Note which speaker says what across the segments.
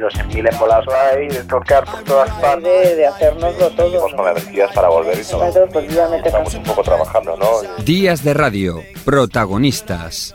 Speaker 1: Metidos en mil embolados ahí, de tocar por todas partes.
Speaker 2: De, de hacernoslo todo.
Speaker 1: Estamos con energías para volver y todo.
Speaker 2: Pues,
Speaker 1: Estamos un poco trabajando, ¿no?
Speaker 3: Días de radio, protagonistas.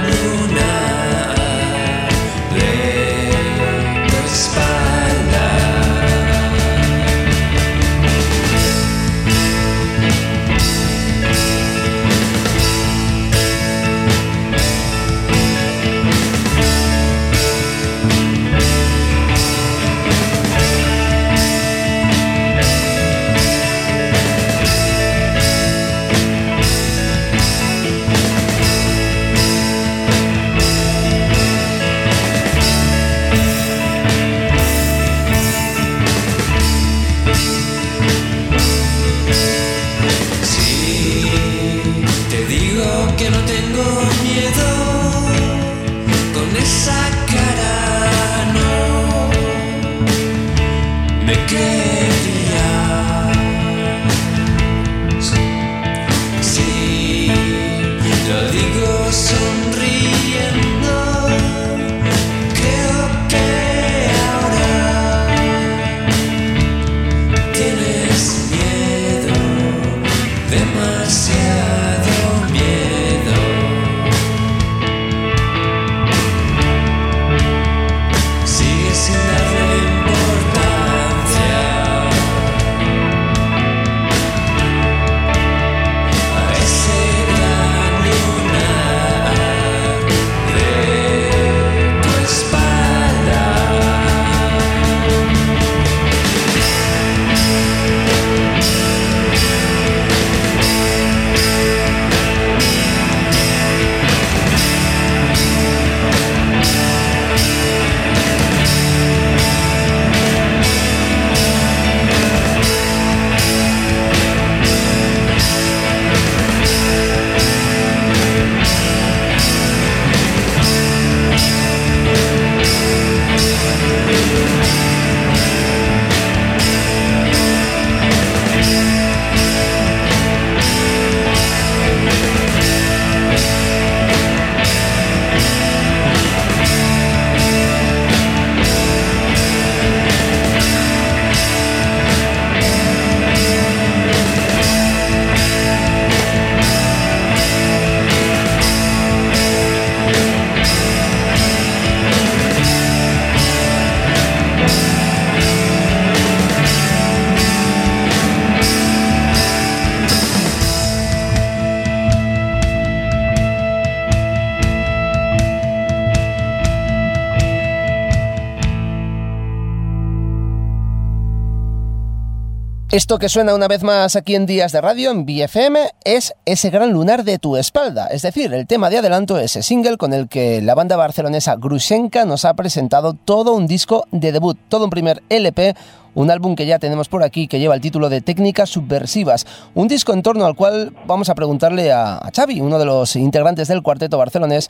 Speaker 2: Esto que suena una vez más aquí en Días de Radio, en BFM, es ese gran lunar de tu espalda. Es decir, el tema de adelanto, ese single con el que la banda barcelonesa Grushenka nos ha presentado todo un disco de debut, todo un primer LP, un álbum que ya tenemos por aquí que lleva el título de Técnicas Subversivas. Un disco en torno al cual vamos a preguntarle a, a Xavi, uno de los integrantes del cuarteto barcelonés,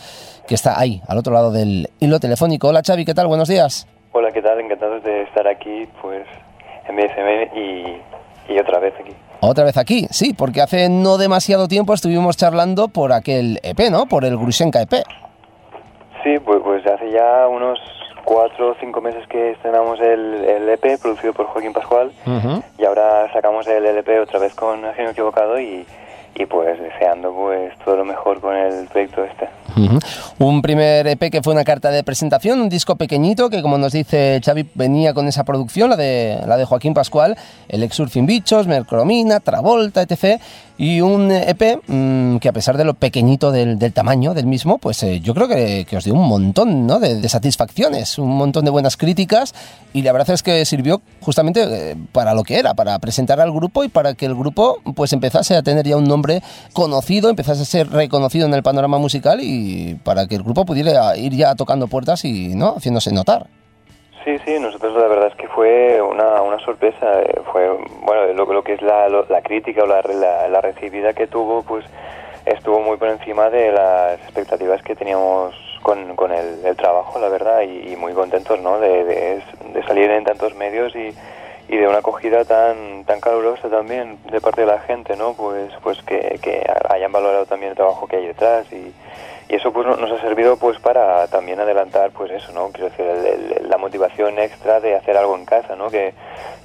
Speaker 2: que está ahí, al otro lado del hilo telefónico. Hola Xavi, ¿qué tal? Buenos días.
Speaker 4: Hola, ¿qué tal? Encantados de estar aquí, pues, BFM y, y otra vez aquí.
Speaker 2: Otra vez aquí, sí, porque hace no demasiado tiempo estuvimos charlando por aquel EP, ¿no? Por el Grushenka EP.
Speaker 4: Sí, pues, pues hace ya unos cuatro o cinco meses que estrenamos el, el EP producido por Joaquín Pascual y ahora sacamos el LP otra vez con Genio Equivocado y, y pues deseando pues todo lo mejor con el proyecto este.
Speaker 2: Ujú. Un primer EP que fue una carta de presentación, un disco pequeñito que como nos dice Xavi venía con esa producción, la de, la de Joaquín Pascual, el ex Surfing Bichos, Mercromina, Travolta, etc. Y un EP mm, que a pesar de lo pequeñito del, del tamaño del mismo, pues eh, yo creo que, que os dio un montón ¿no? de, de satisfacciones, un montón de buenas críticas y la verdad es que sirvió justamente eh, para lo que era, para presentar al grupo y para que el grupo pues empezase a tener ya un nombre conocido, empezase a ser reconocido en el panorama musical y para que el grupo pudiera ir ya tocando puertas y no haciéndose notar.
Speaker 4: Sí, sí, nosotros la verdad es que fue una, una sorpresa, eh, fue, bueno, lo, lo que es la, lo- la crítica o la, la, la recibida que tuvo, pues estuvo muy por encima de las expectativas que teníamos con, con el, el trabajo, la verdad, y, y muy contentos, ¿no?, de, de, de salir en tantos medios y, y de una acogida tan tan calurosa también de parte de la gente, ¿no? Pues pues que, que hayan valorado también el trabajo que hay detrás y, y eso pues no- nos ha servido pues para también adelantar pues eso, ¿no? Quiero decir, el- la motivación extra de hacer algo en casa, ¿no? Que,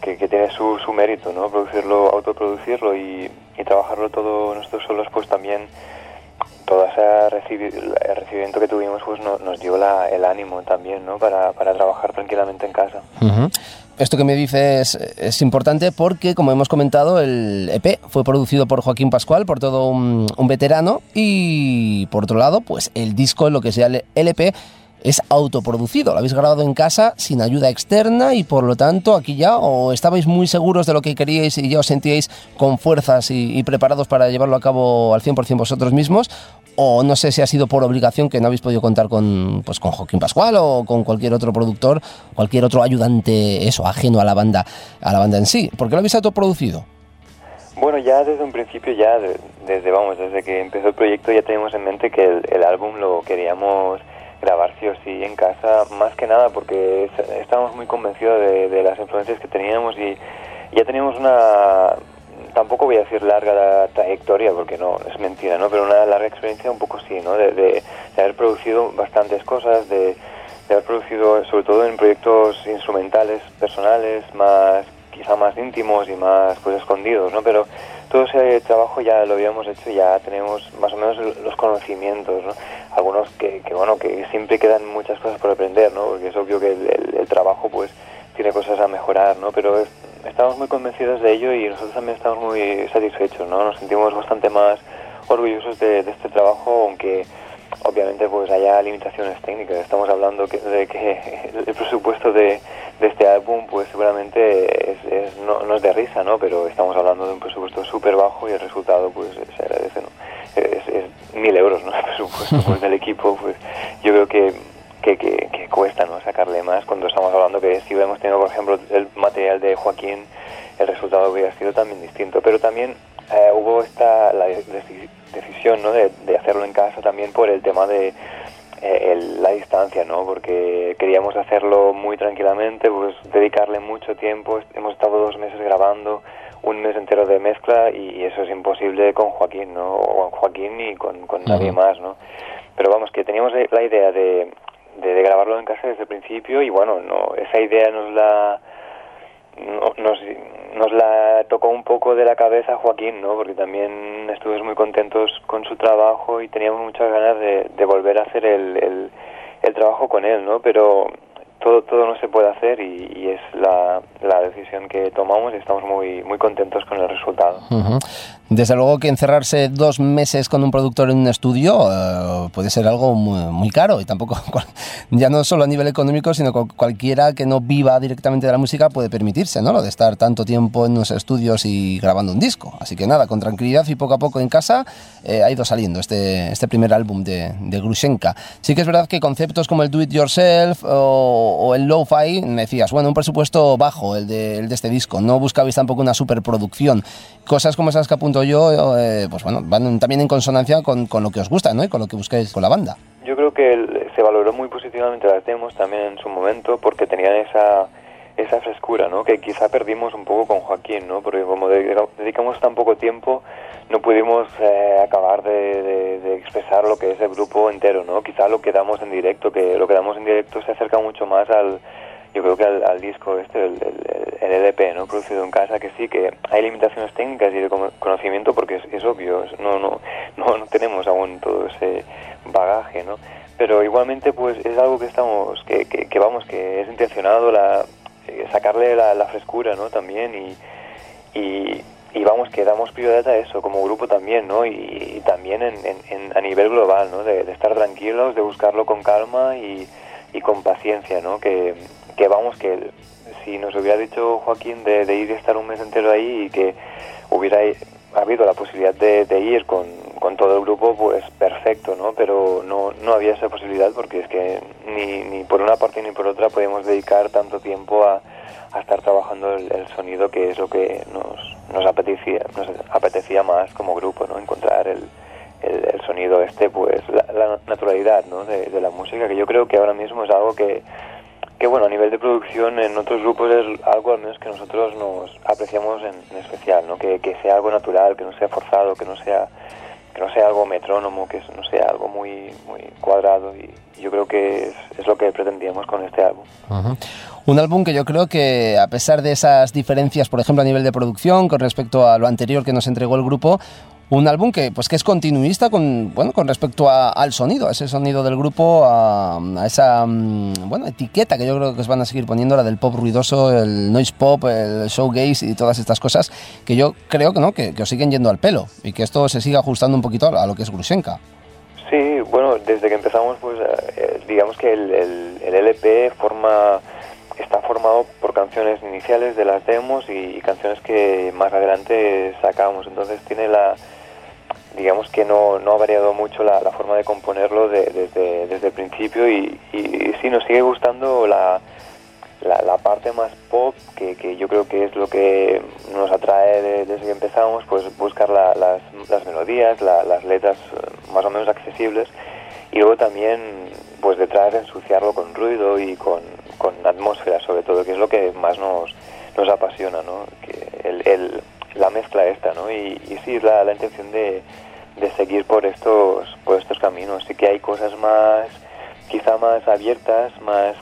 Speaker 4: que, que tiene su, su mérito, ¿no? Producirlo, autoproducirlo y, y trabajarlo todo nosotros solos pues también todo ese recibimiento que tuvimos pues no- nos dio la, el ánimo también, ¿no? Para, para trabajar tranquilamente en casa.
Speaker 2: Ujú. Esto que me dices es importante porque, como hemos comentado, el EP fue producido por Joaquín Pascual, por todo un, un veterano, y por otro lado, pues el disco, lo que sea el LP, es autoproducido. Lo habéis grabado en casa sin ayuda externa y por lo tanto aquí ya o estabais muy seguros de lo que queríais y ya os sentíais con fuerzas y, y preparados para llevarlo a cabo al 100% vosotros mismos o no sé si ha sido por obligación que no habéis podido contar con, pues, con Joaquín Pascual o con cualquier otro productor, cualquier otro ayudante, eso, ajeno a la banda, a la banda en sí. ¿Por qué lo habéis autoproducido?
Speaker 4: Bueno, ya desde un principio, ya de- desde vamos, desde que empezó el proyecto ya teníamos en mente que el, álbum lo queríamos grabar sí o sí en casa, más que nada porque es- estábamos muy convencidos de las influencias que teníamos y ya teníamos una, tampoco voy a decir larga la trayectoria porque no es mentira, ¿no? Pero una larga experiencia un poco sí, ¿no? De, de- de haber producido bastantes cosas, de, haber producido sobre todo en proyectos instrumentales personales, más quizá más íntimos y más pues escondidos, ¿no? Pero todo ese trabajo ya lo habíamos hecho, ya tenemos más o menos los conocimientos, ¿no? Algunos que, que bueno, que siempre quedan muchas cosas por aprender, ¿no? Porque es obvio que el- el trabajo pues tiene cosas a mejorar, ¿no? Pero es- estamos muy convencidos de ello y nosotros también estamos muy satisfechos, ¿no? Nos sentimos bastante más orgullosos de, este trabajo, aunque obviamente pues haya limitaciones técnicas. Estamos hablando de que el presupuesto de, este álbum pues seguramente no, es de risa, ¿no? Pero estamos hablando de un presupuesto súper bajo y el resultado pues se agradece, ¿no? Es mil euros, ¿no? El presupuesto pues, del equipo, pues yo creo que que, que, que cuesta no sacarle más cuando estamos hablando que si hubiéramos tenido por ejemplo el material de Joaquín el resultado hubiera sido también distinto. Pero también eh, hubo esta la deci- decisión ¿no? de, de hacerlo en casa también por el tema de eh, el- la distancia no porque queríamos hacerlo muy tranquilamente pues dedicarle mucho tiempo. Hemos estado dos meses grabando un mes entero de mezcla y, y eso es imposible con Joaquín no o con Joaquín ni con, con nadie más no pero vamos que teníamos la idea de, de, de grabarlo en casa desde el principio y bueno no esa idea nos la no- nos, nos la tocó un poco de la cabeza Joaquín, ¿no? Porque también estuvimos muy contentos con su trabajo y teníamos muchas ganas de, de volver a hacer el, el, el trabajo con él, ¿no? Pero todo todo no se puede hacer y, y es la, la decisión que tomamos y estamos muy muy contentos con el resultado.
Speaker 2: Ujú. Desde luego que encerrarse dos meses con un productor en un estudio eh, puede ser algo muy, muy caro y tampoco, ya no solo a nivel económico, sino cual- cualquiera que no viva directamente de la música puede permitirse, ¿no? Lo de estar tanto tiempo en unos estudios y grabando un disco. Así que nada, con tranquilidad y poco a poco en casa eh, ha ido saliendo este, este primer álbum de, de Grushenka. Sí que es verdad que conceptos como el do it yourself o, o el lo-fi, me decías, bueno, un presupuesto bajo el de, el de este disco, no buscabais tampoco una superproducción. Cosas como esas que apunto yo, eh, pues bueno, van también en consonancia con, con lo que os gusta, ¿no? Y con lo que buscáis con la banda.
Speaker 4: Yo creo que se valoró muy positivamente las demos también en su momento porque tenían esa esa frescura, ¿no? Que quizá perdimos un poco con Joaquín, ¿no? Porque como de- dedicamos tan poco tiempo, no pudimos eh, acabar de, expresar lo que es el grupo entero, ¿no? Quizá lo que damos en directo, que lo que damos en directo se acerca mucho más al, yo creo que al, disco este, el, el- el LP, ¿no? Producido en casa, que sí, que hay limitaciones técnicas y de cono- conocimiento porque es, es obvio, no, no, no, no tenemos aún todo ese bagaje, ¿no? Pero igualmente, pues es algo que estamos, que, que, que vamos, que es intencionado la, sacarle la, frescura, ¿no? También y, y, vamos, que damos prioridad a eso como grupo también, ¿no? Y, también en, en- a nivel global, ¿no? De, estar tranquilos, de buscarlo con calma y, y con paciencia, ¿no? Que, que vamos, que si nos hubiera dicho Joaquín de, de ir y estar un mes entero ahí y que hubiera i- habido la posibilidad de, de ir con, con todo el grupo, pues perfecto, ¿no? Pero no, no había esa posibilidad porque es que ni, ni por una parte ni por otra podemos dedicar tanto tiempo a, a estar trabajando el, el sonido que es lo que nos, nos apetecía nos apetecía más como grupo, ¿no? Encontrar el, el, sonido este, pues la, naturalididad, ¿no? De, de la música, que yo creo que ahora mismo es algo que que bueno, a nivel de producción en otros grupos es algo al menos que nosotros nos apreciamos en, en especial, ¿no? Que, que sea algo natural, que no sea forzado, que no sea que no sea algo metrónomo, que no sea algo muy cuadrado y yo creo que es, lo que pretendíamos con este álbum.
Speaker 2: Un álbum que yo creo que, a pesar de esas diferencias, por ejemplo, a nivel de producción con respecto a lo anterior que nos entregó el grupo, un álbum que, pues, que es continuista con, bueno, con respecto a- al sonido, a ese sonido del grupo, a, a esa mm, bueno, etiqueta que yo creo que os van a seguir poniendo, la del pop ruidoso, el noise pop, el showgaze y todas estas cosas, que yo creo que, ¿no? que, que os siguen yendo al pelo y que esto se siga ajustando un poquito a lo que es Grushenka.
Speaker 4: Sí, bueno, desde que empezamos, pues eh, digamos que el, el- el LP forma está formado por canciones iniciales de las demos y, canciones que más adelante sacamos. Entonces tiene la, digamos que no, no ha variado mucho la, la forma de componerlo de- desde, desde el principio y, y sí nos sigue gustando la, la, la parte más pop, que, que yo creo que es lo que nos atrae de- desde que empezamos, pues buscar la- las, las melodías, la- las letras eh, más o menos accesibles y luego también pues detrás ensuciarlo con ruido y con, con atmósfera sobre todo, que es lo que más nos, nos apasiona, ¿no? Que el, el- la mezcla esta, ¿no? Y, y sí, es la, la intención de, de seguir por estos, por estos caminos. Sí que hay cosas más, quizá más abiertas, más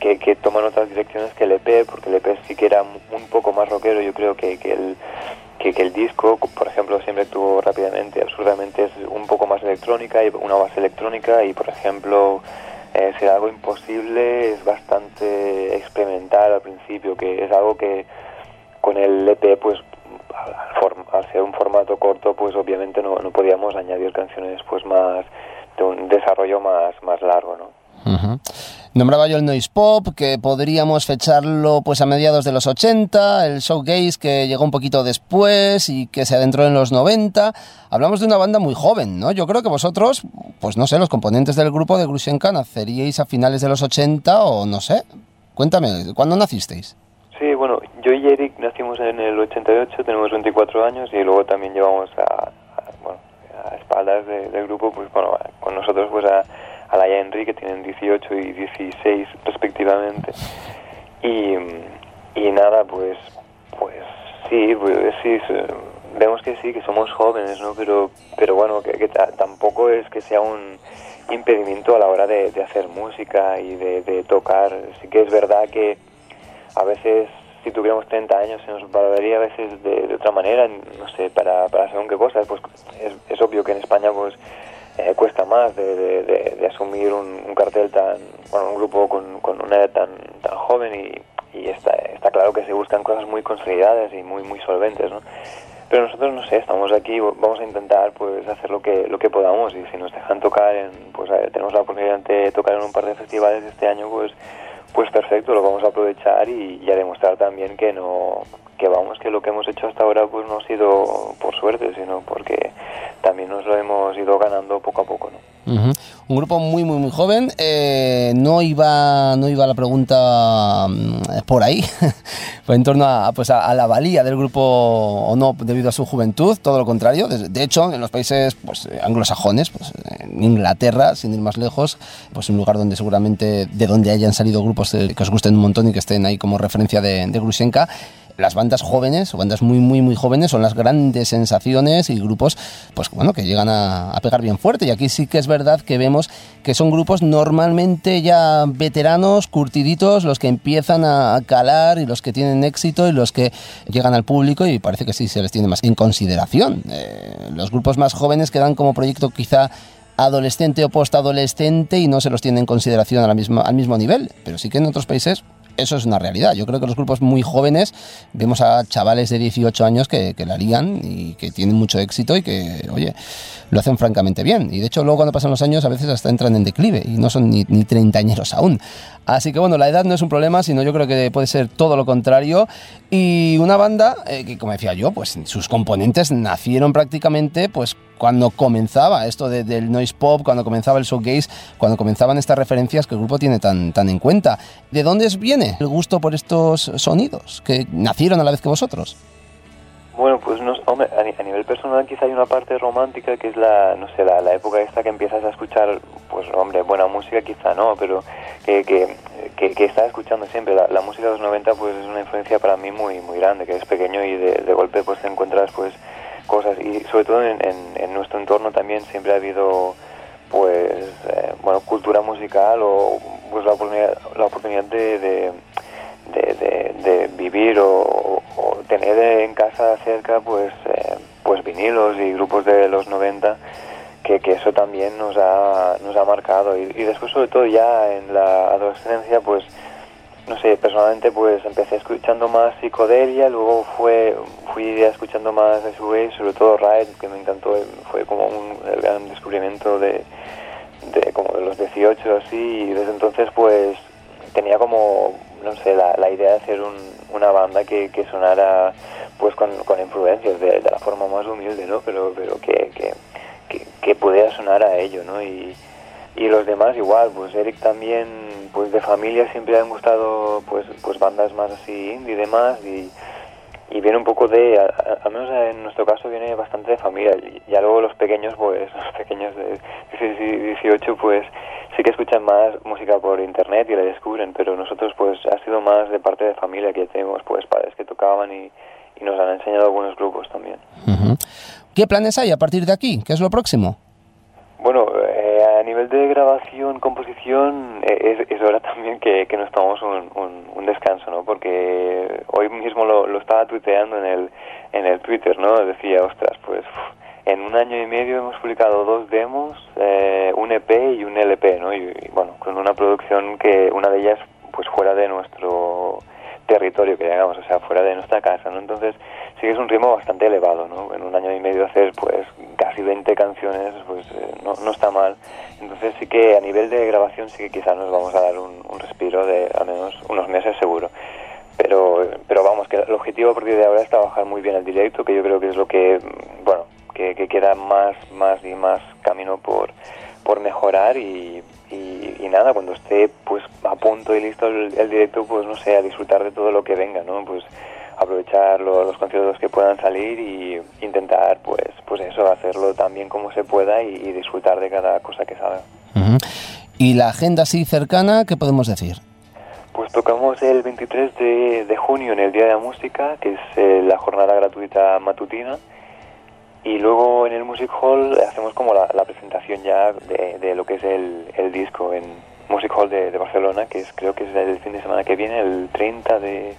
Speaker 4: que, toman otras direcciones que el EP, porque el EP sí que era un poco más rockero, yo creo que, que el que, el disco, por ejemplo, siempre actuó rápidamente, absurdamente, es un poco más electrónica y una base electrónica y, por ejemplo, eh, ser algo imposible es bastante experimental al principio, que es algo que con el EP, pues al, ser un formato corto, pues obviamente no, no podíamos añadir canciones pues más de un desarrollo más, más largo, ¿no?
Speaker 2: Ujú. Nombraba yo el noise pop, que podríamos fecharlo pues a mediados de los 80, el showgaze que llegó un poquito después y que se adentró en los 90. Hablamos de una banda muy joven, ¿no? Yo creo que vosotros, pues no sé, los componentes del grupo de Grushenka naceríais a finales de los 80 o no sé. Cuéntame, ¿cuándo nacisteis?
Speaker 4: Sí, bueno, yo y Eric nacimos en el 88, tenemos 24 años y luego también llevamos a, bueno, a espaldas de- del grupo, pues bueno, con nosotros pues a, a Laia y Enrique, que tienen 18 y 16 respectivamente. Y, y nada, pues, pues sí, pues sí, vemos que sí, que somos jóvenes, ¿no? Pero, pero bueno, que, que ta- tampoco es que sea un impedimento a la hora de, de hacer música y de, de tocar. Sí que es verdad que a veces si tuviéramos 30 años se nos valoraría a veces de, de otra manera, no sé, para, para según qué cosas, pues es, es obvio que en España pues eh, cuesta más de, de- de- de asumir un, un cartel tan, bueno, un grupo con, con una edad tan, tan joven y, y está, está claro que se buscan cosas muy consolidadas y muy, muy solventes, ¿no? Pero nosotros, no sé, estamos aquí, vamos a intentar pues hacer lo que, lo que podamos y si nos dejan tocar, en, pues a ver, tenemos la oportunidad de tocar en un par de festivales este año, pues pues perfecto, lo vamos a aprovechar y, y a demostrar también que no que vamos que lo que hemos hecho hasta ahora pues no ha sido por suerte, sino porque también nos lo hemos ido ganando poco a poco, ¿no?
Speaker 2: Ujú. Un grupo muy, muy, muy joven. Eh, no, iba, no iba la pregunta mm, por ahí, fue en torno a, pues a, a la valía del grupo o no debido a su juventud, todo lo contrario. De, de hecho, en los países pues, eh, anglosajones, pues, en Inglaterra, sin ir más lejos, pues un lugar donde seguramente de donde hayan salido grupos eh, que os gusten un montón y que estén ahí como referencia de, de Grushenka, las bandas jóvenes bandas muy muy muy jóvenes son las grandes sensaciones y grupos pues bueno que llegan a, pegar bien fuerte. Y aquí sí que es verdad que vemos que son grupos normalmente ya veteranos curtiditos los que empiezan a calar y los que tienen éxito y los que llegan al público y parece que sí se les tiene más en consideración. Eh, los grupos más jóvenes quedan como proyecto quizá adolescente o postadolescente y no se los tiene en consideración al mismo nivel pero sí que en otros países eso es una realidad. Yo creo que los grupos muy jóvenes vemos a chavales de 18 años que, la lían y que tienen mucho éxito y que, oye, lo hacen francamente bien. Y de hecho, luego cuando pasan los años, a veces hasta entran en declive y no son ni, ni treintañeros aún. Así que bueno, la edad no es un problema, sino yo creo que puede ser todo lo contrario. Y una banda eh, que, como decía yo, pues sus componentes nacieron prácticamente pues cuando comenzaba esto de- del noise pop, cuando comenzaba el showgaze, cuando comenzaban estas referencias que el grupo tiene tan, tan en cuenta. ¿De dónde viene el gusto por estos sonidos que nacieron a la vez que vosotros?
Speaker 4: Bueno, pues no, hombre, a, ni- a nivel personal quizá hay una parte romántica que es la, no sé, la, la época esta que empiezas a escuchar, pues hombre, buena música quizá no, pero que, que, que, que estás escuchando siempre. La, la música de los 90 pues es una influencia para mí muy muy grande, que es pequeño y de, de golpe pues te encuentras pues cosas. Y sobre todo en, en, nuestro entorno también siempre ha habido pues eh, bueno cultura musical o pues la oportunidad, la oportunidad de, de, vivir o, tener en casa cerca pues eh, pues vinilos y grupos de los 90 que, que eso también nos ha nos ha marcado. Y después sobre todo ya en la adolescencia pues no sé, personalmente pues empecé escuchando más psicodelia, luego fue fui escuchando más de su vez, sobre todo Ride, que me encantó, fue como un gran descubrimiento de, de como de los 18 así, y desde entonces pues tenía como, no sé, la, idea de hacer un, una banda que, que sonara pues con, con influencias de, de la forma más humilde, ¿no? Pero, pero que, que, que, que pudiera sonar a ello, ¿no? Y, y los demás igual, pues Eric también, pues de familia siempre han gustado pues pues bandas más así indie y demás y, y viene un poco de, al menos en nuestro caso viene bastante de familia y ya luego los pequeños pues los pequeños de 16 y 18 pues sí que escuchan más música por internet y la descubren, pero nosotros pues ha sido más de parte de familia que tenemos pues padres que tocaban y, y nos han enseñado algunos grupos también.
Speaker 2: ¿Qué planes hay a partir de aquí? ¿Qué es lo próximo?
Speaker 4: Bueno, eh, nivel de grabación, composición, eh, es, es hora también que, que nos tomamos un, un, un descanso, ¿no? Porque hoy mismo lo, estaba tuiteando en el, en el Twitter, ¿no? Decía, ostras, pues en un año y medio hemos publicado dos demos, eh, un EP y un LP, ¿no? Y, y, bueno, con una producción que una de ellas pues fuera de nuestro territorio que digamos, o sea, fuera de nuestra casa, ¿no? Entonces sí que es un ritmo bastante elevado, ¿no? En un año y medio hacer pues casi 20 canciones, pues eh, no, no está mal. Entonces sí que a nivel de grabación sí que quizás nos vamos a dar un, un respiro de al menos unos meses seguro. Pero, pero vamos, que el objetivo a partir de ahora es trabajar muy bien el directo, que yo creo que es lo que, bueno, que, que queda más, más y más camino por, por mejorar y, y, y nada, cuando esté pues a punto y listo el, el directo, pues no sé, a disfrutar de todo lo que venga, ¿no? Pues aprovechar lo- los conciertos que puedan salir y intentar pues pues eso, hacerlo tan bien como se pueda y, y disfrutar de cada cosa que salga.
Speaker 2: Ujú. ¿Y la agenda así cercana, qué podemos decir?
Speaker 4: Pues tocamos el 23 de, de junio en el Día de la Música, que es eh, la jornada gratuita matutina. Y luego en el Music Hall hacemos como la, la presentación ya de, de lo que es el, el disco en Music Hall de, de Barcelona, que es creo que es el fin de semana que viene, el 30 de,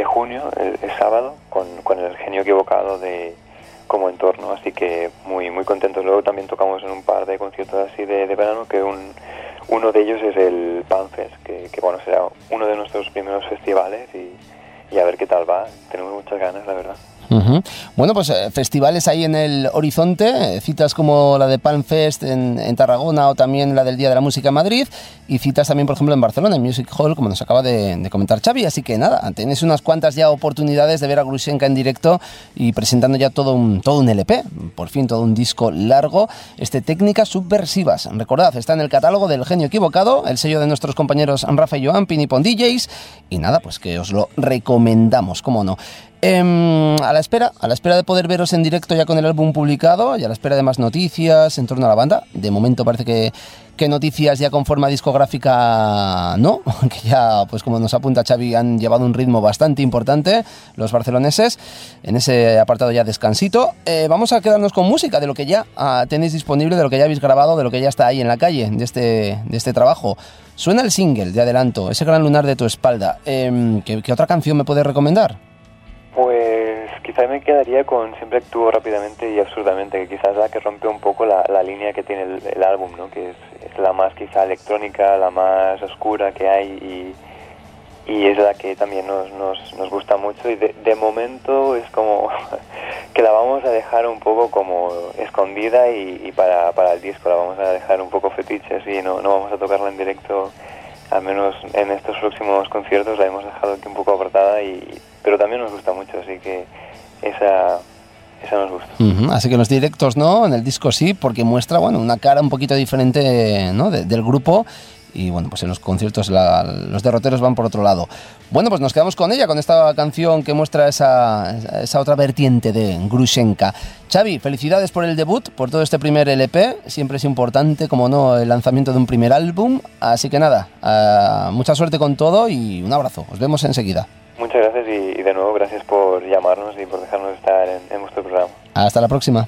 Speaker 4: de junio, el, sábado, con, con el genio equivocado de, como entorno, así que muy muy contentos. Luego también tocamos en un par de conciertos así de, de verano, que un, uno de ellos es el Panfest, que, que bueno, será uno de nuestros primeros festivales y, y a ver qué tal va. Tenemos muchas ganas, la verdad.
Speaker 2: Bueno, pues eh, festivales ahí en el horizonte, eh, citas como la de Palmfest en, Tarragona o también la del Día de la Música en Madrid y citas también, por ejemplo, en Barcelona, en Music Hall, como nos acaba de, comentar Xavi. Así que nada, tenéis unas cuantas ya oportunidades de ver a Grushenka en directo y presentando ya todo un, todo un LP, por fin todo un disco largo, este Técnicas Subversivas. Recordad, está en el catálogo del Genio Equivocado, el sello de nuestros compañeros Rafa y Joan, Pinipon DJs y nada, pues que os lo recomendamos, cómo no. Em, a la espera, a la espera de poder veros en directo ya con el álbum publicado y a la espera de más noticias en torno a la banda. De momento parece que, que noticias ya con forma discográfica no, que ya, pues como nos apunta Xavi, han llevado un ritmo bastante importante los barceloneses en ese apartado ya descansito. Eh, vamos a quedarnos con música de lo que ya ah, tenéis disponible, de lo que ya habéis grabado, de lo que ya está ahí en la calle, de este, de este trabajo. Suena el single de adelanto, ese gran lunar de tu espalda. Em, ¿qué, qué otra canción me puedes recomendar?
Speaker 4: Pues quizá me quedaría con Siempre actúo rápidamente y absurdamente, que quizás la que rompe un poco la, la línea que tiene el, álbum, ¿no? que es, la más quizá electrónica, la más oscura que hay y, es la que también nos, nos, nos gusta mucho y de, de momento es como que la vamos a dejar un poco como escondida y, y para, para el disco la vamos a dejar un poco fetiche, así no, no vamos a tocarla en directo al menos en estos próximos conciertos la hemos dejado aquí un poco apartada y pero también nos gusta mucho así que esa esa nos gusta
Speaker 2: Ujú, Así que los directos no, en el disco sí, porque muestra bueno, una cara un poquito diferente ¿no? de- del grupo. Y bueno, pues en los conciertos la- los derroteros van por otro lado. Bueno, pues nos quedamos con ella, con esta canción que muestra esa, esa otra vertiente de Grushenka. Xavi, felicidades por el debut, por todo este primer LP. Siempre es importante, como no, el lanzamiento de un primer álbum. Así que nada, ah, mucha suerte con todo y un abrazo. Os vemos enseguida.
Speaker 4: Muchas gracias y, de nuevo gracias por llamarnos y por dejarnos estar en, en vuestro programa
Speaker 2: Hasta la próxima.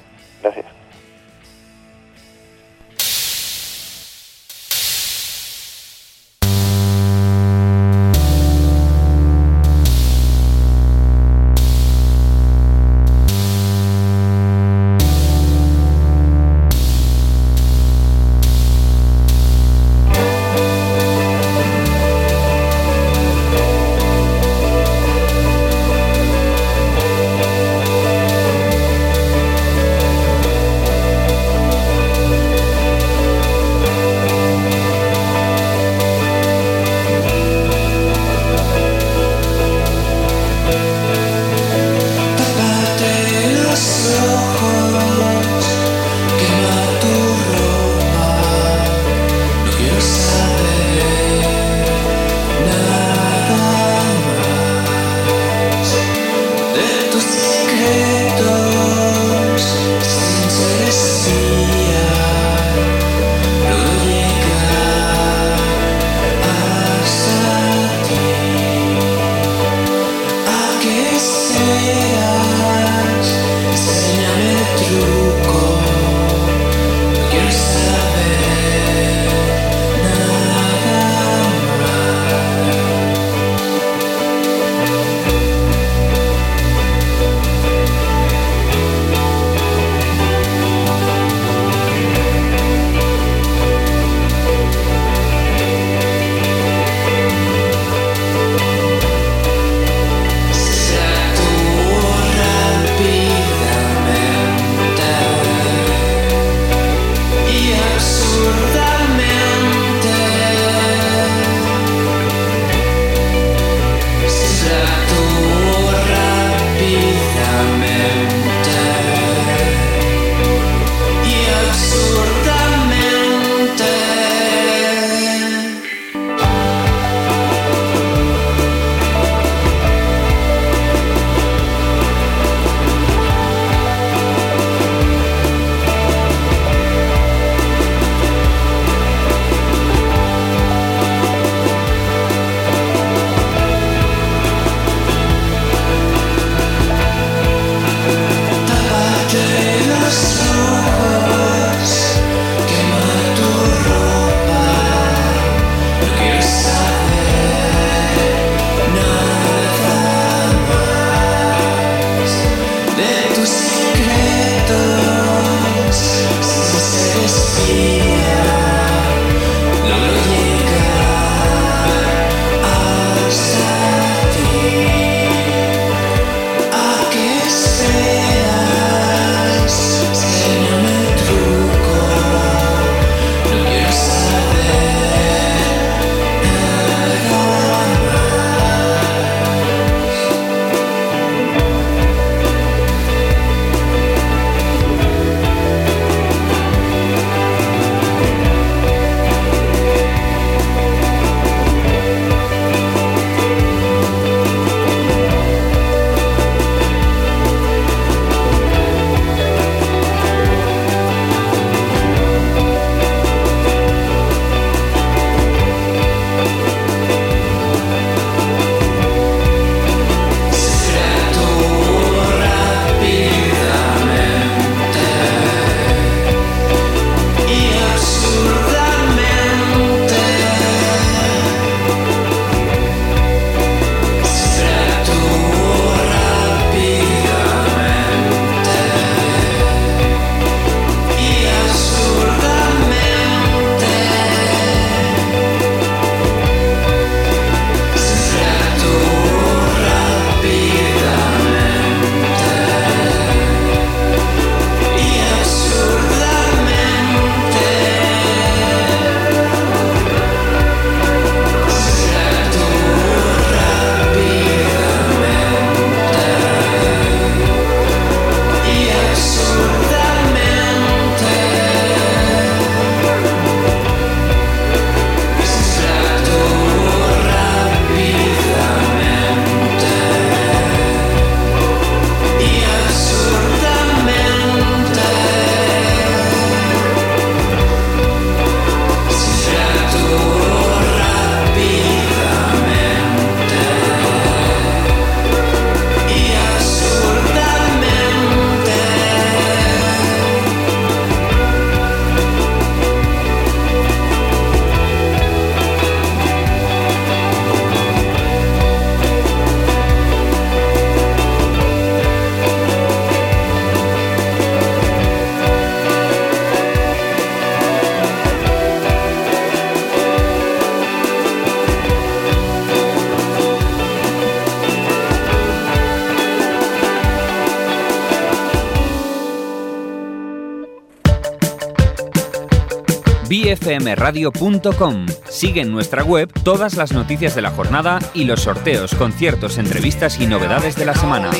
Speaker 5: bfmradio.com. Sigue en nuestra web todas las noticias de la jornada y los sorteos, conciertos, entrevistas y novedades de la semana.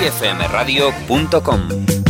Speaker 5: bfmradio.com